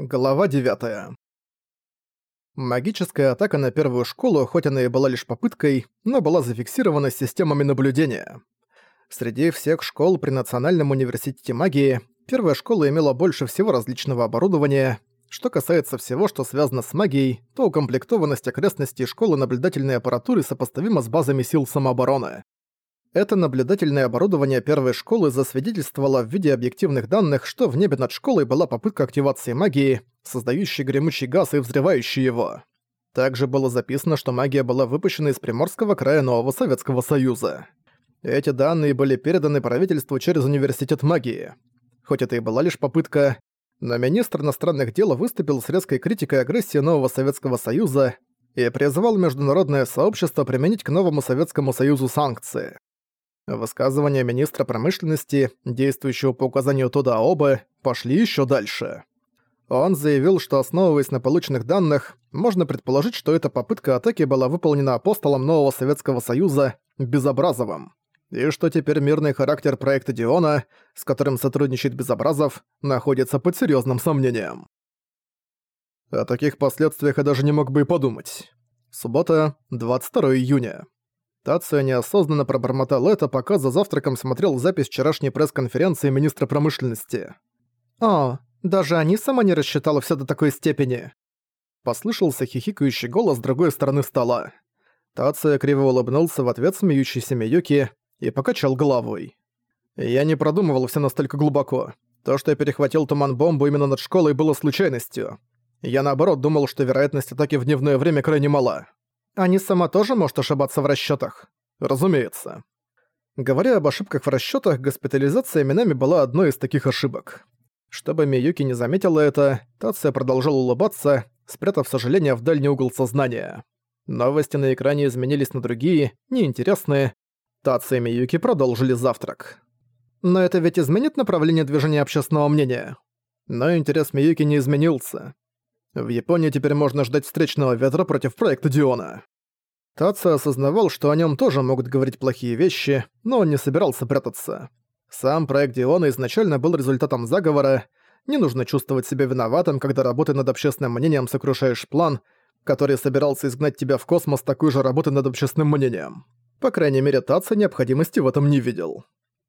Глава 9. Магическая атака на первую школу, хоть она и была лишь попыткой, но была зафиксирована системами наблюдения. Среди всех школ при Национальном университете магии первая школа имела больше всего различного оборудования. Что касается всего, что связано с магией, то укомплектованность окрестностей школы наблюдательной аппаратуры сопоставима с базами сил самообороны. Это наблюдательное оборудование первой школы засвидетельствовало в виде объективных данных, что в небе над школой была попытка активации магии, создающей гремучий газ и взрывающий его. Также было записано, что магия была выпущена из Приморского края Нового Советского Союза. Эти данные были переданы правительству через Университет магии. Хоть это и была лишь попытка, но министр иностранных дел выступил с резкой критикой агрессии Нового Советского Союза и призвал международное сообщество применить к Новому Советскому Союзу санкции. Высказывания министра промышленности, действующего по указанию Туда Обы, пошли еще дальше. Он заявил, что основываясь на полученных данных, можно предположить, что эта попытка атаки была выполнена апостолом нового Советского Союза Безобразовым, и что теперь мирный характер проекта Диона, с которым сотрудничает Безобразов, находится под серьезным сомнением. О таких последствиях я даже не мог бы и подумать. Суббота, 22 июня. Тация неосознанно пробормотал это, пока за завтраком смотрел запись вчерашней пресс-конференции министра промышленности. «О, даже они сама не рассчитала все до такой степени!» Послышался хихикающий голос с другой стороны стола. Тация криво улыбнулся в ответ смеющейся Миюки и покачал головой. «Я не продумывал все настолько глубоко. То, что я перехватил туман-бомбу именно над школой, было случайностью. Я наоборот думал, что вероятность атаки в дневное время крайне мала. Они сама тоже может ошибаться в расчётах? Разумеется. Говоря об ошибках в расчётах, госпитализация Минами была одной из таких ошибок. Чтобы Миюки не заметила это, Тация продолжал улыбаться, спрятав сожаление в дальний угол сознания. Новости на экране изменились на другие, неинтересные. Тация и Миюки продолжили завтрак. Но это ведь изменит направление движения общественного мнения. Но интерес Миюки не изменился. В Японии теперь можно ждать встречного ветра против проекта Диона. Тацу осознавал, что о нем тоже могут говорить плохие вещи, но он не собирался прятаться. Сам проект Диона изначально был результатом заговора, не нужно чувствовать себя виноватым, когда работой над общественным мнением сокрушаешь план, который собирался изгнать тебя в космос такой же работы над общественным мнением. По крайней мере, Таца необходимости в этом не видел.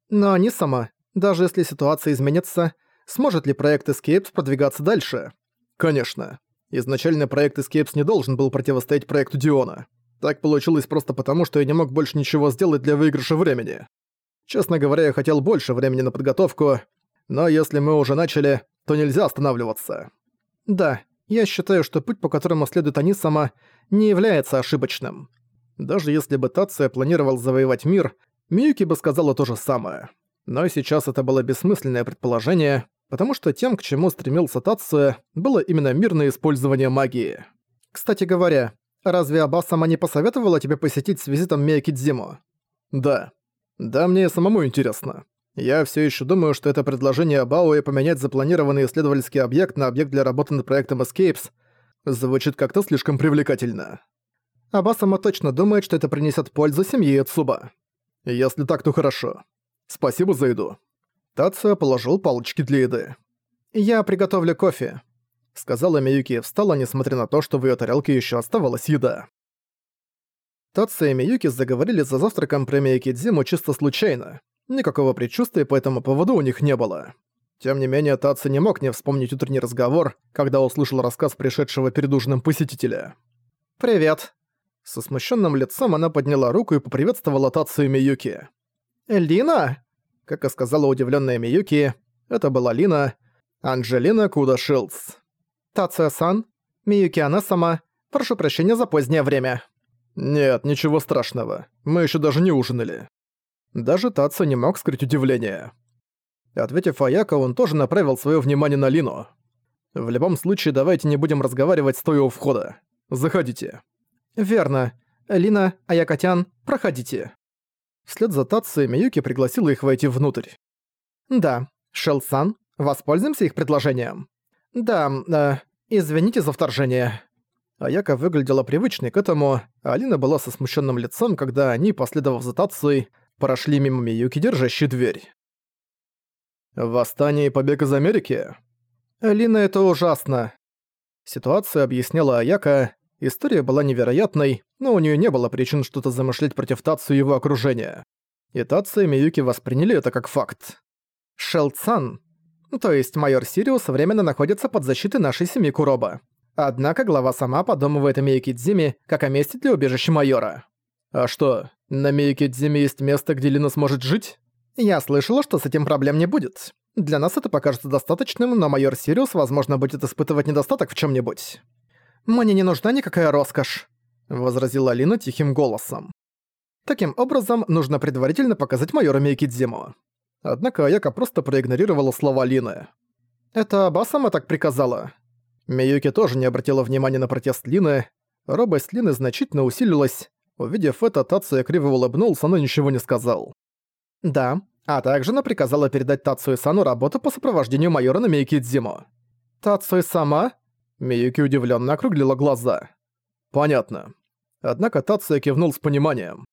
Но не сама, даже если ситуация изменится, сможет ли проект Escapes продвигаться дальше? Конечно. Изначально проект Escapes не должен был противостоять проекту Диона. Так получилось просто потому, что я не мог больше ничего сделать для выигрыша времени. Честно говоря, я хотел больше времени на подготовку, но если мы уже начали, то нельзя останавливаться. Да, я считаю, что путь, по которому следует они сама, не является ошибочным. Даже если бы Тация планировал завоевать мир, Миюки бы сказала то же самое. Но сейчас это было бессмысленное предположение, потому что тем, к чему стремился Татсуя, было именно мирное использование магии. Кстати говоря, разве Аба сама не посоветовала тебе посетить с визитом Миякидзиму? Да. Да, мне самому интересно. Я все еще думаю, что это предложение Абауэ поменять запланированный исследовательский объект на объект для работы над проектом Escapes звучит как-то слишком привлекательно. Аба сама точно думает, что это принесет пользу семье Цуба. Если так, то хорошо. Спасибо за еду. Тация положил палочки для еды. «Я приготовлю кофе», — сказала Миюки и встала, несмотря на то, что в её тарелке ещё оставалась еда. Тация и Миюки заговорили за завтраком про Миякидзиму чисто случайно. Никакого предчувствия по этому поводу у них не было. Тем не менее, Татsu не мог не вспомнить утренний разговор, когда услышал рассказ пришедшего перед ужином посетителя. «Привет». Со смущенным лицом она подняла руку и поприветствовала Татсу и Миюки. «Лина?» Как и сказала удивленная Миюки, это была Лина, Анджелина Куда Шилдс. «Тация-сан, Миюки она сама. Прошу прощения за позднее время». «Нет, ничего страшного. Мы еще даже не ужинали». Даже Тация не мог скрыть удивление. Ответив Аяко, он тоже направил свое внимание на Лину. «В любом случае, давайте не будем разговаривать стоя у входа. Заходите». «Верно. Лина, Аякотян, проходите». Вслед за Татсой Миюки пригласила их войти внутрь. «Да, Шелсан, воспользуемся их предложением?» «Да, э, извините за вторжение». Аяка выглядела привычной к этому, а Алина была со смущенным лицом, когда они, последовав за Татсой, прошли мимо Миюки, держащей дверь. «Восстание и побег из Америки?» «Лина, это ужасно». Ситуацию объясняла Аяка, история была невероятной, но у нее не было причин что-то замышлять против Тацу и его окружения. И Тацу и Миюки восприняли это как факт. Шелцан, то есть майор Сириус, временно находится под защитой нашей семьи Куроба. Однако глава сама подумывает о Миюкидзиме как о месте для убежища майора. А что, на Миюкидзиме есть место, где Лина сможет жить? Я слышала, что с этим проблем не будет. Для нас это покажется достаточным, но майор Сириус, возможно, будет испытывать недостаток в чем нибудь «Мне не нужна никакая роскошь», — возразила Лина тихим голосом. Таким образом, нужно предварительно показать майора Мейкидзиму. Однако Аяка просто проигнорировала слова Лины. «Это Басама так приказала?» Миюки тоже не обратила внимания на протест Лины. Робость Лины значительно усилилась. Увидев это, Тацуя криво улыбнулся, но ничего не сказал. «Да, а также она приказала передать Тацуя Сану работу по сопровождению майора на Мейкидзиму». «Тацуя сама?» Миюки удивленно округлила глаза. «Понятно». Однако Тацуя кивнул с пониманием.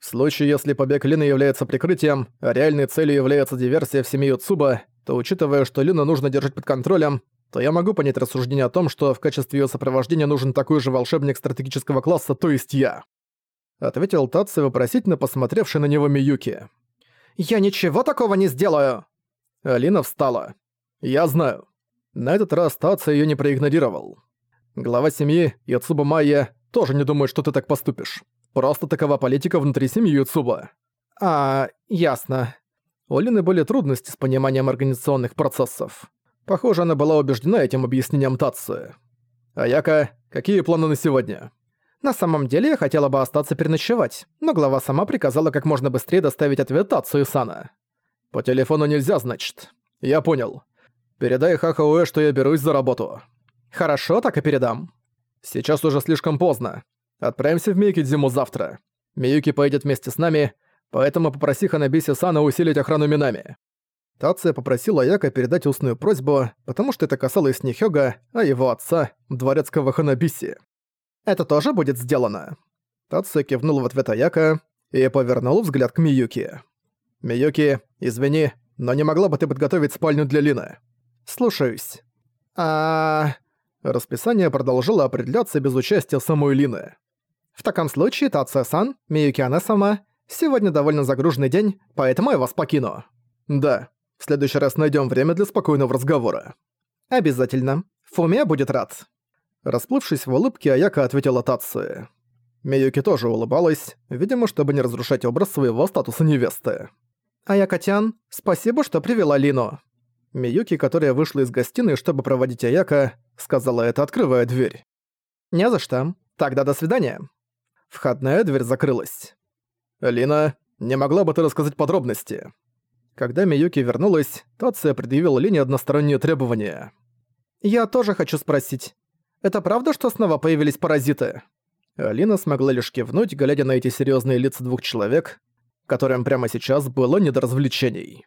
В случае, если побег Лины является прикрытием, а реальной целью является диверсия в семью Цуба, то учитывая, что Лину нужно держать под контролем, то я могу понять рассуждение о том, что в качестве её сопровождения нужен такой же волшебник стратегического класса, то есть я. Ответил Татсо, вопросительно посмотревший на него Миюки. «Я ничего такого не сделаю!» Алина встала. «Я знаю». На этот раз Татсо её не проигнорировал. Глава семьи, Яцуба Майя, тоже не думает, что ты так поступишь. Просто такова политика внутри семьи Юцуба. А, ясно. У Лины были трудности с пониманием организационных процессов. Похоже, она была убеждена этим объяснением Татсу. Аяка, какие планы на сегодня? На самом деле я хотела бы остаться переночевать, но глава сама приказала как можно быстрее доставить ответ Татсу и Сана. По телефону нельзя, значит. Я понял. Передай Хахауэ, что я берусь за работу. Хорошо, так и передам. Сейчас уже слишком поздно. Отправимся в Мейкидзиму завтра. Миюки поедет вместе с нами, поэтому попроси Ханабиси Сана усилить охрану Минами». Тация попросила Яка передать устную просьбу, потому что это касалось не Хёга, а его отца, дворецкого Ханабиси. «Это тоже будет сделано». Тация кивнул в ответ Аяка и повернул взгляд к Миюки. «Миюки, извини, но не могла бы ты подготовить спальню для Лины?» «Слушаюсь». «А...» Расписание продолжило определяться без участия самой Лины. В таком случае, Тация-сан, Миюки сама сегодня довольно загруженный день, поэтому я вас покину. Да, в следующий раз найдем время для спокойного разговора. Обязательно. Фумия будет рад. Расплывшись в улыбке, Аяка ответила Тации. Миюки тоже улыбалась, видимо, чтобы не разрушать образ своего статуса невесты. «Аяка-тян, спасибо, что привела Лину». Миюки, которая вышла из гостиной, чтобы проводить Аяка, сказала это, открывая дверь. «Не за что. Тогда до свидания». Входная дверь закрылась. «Лина, не могла бы ты рассказать подробности?» Когда Миюки вернулась, Тация предъявила Лине односторонние требования. «Я тоже хочу спросить. Это правда, что снова появились паразиты?» Алина смогла лишь кивнуть, глядя на эти серьезные лица двух человек, которым прямо сейчас было не до развлечений.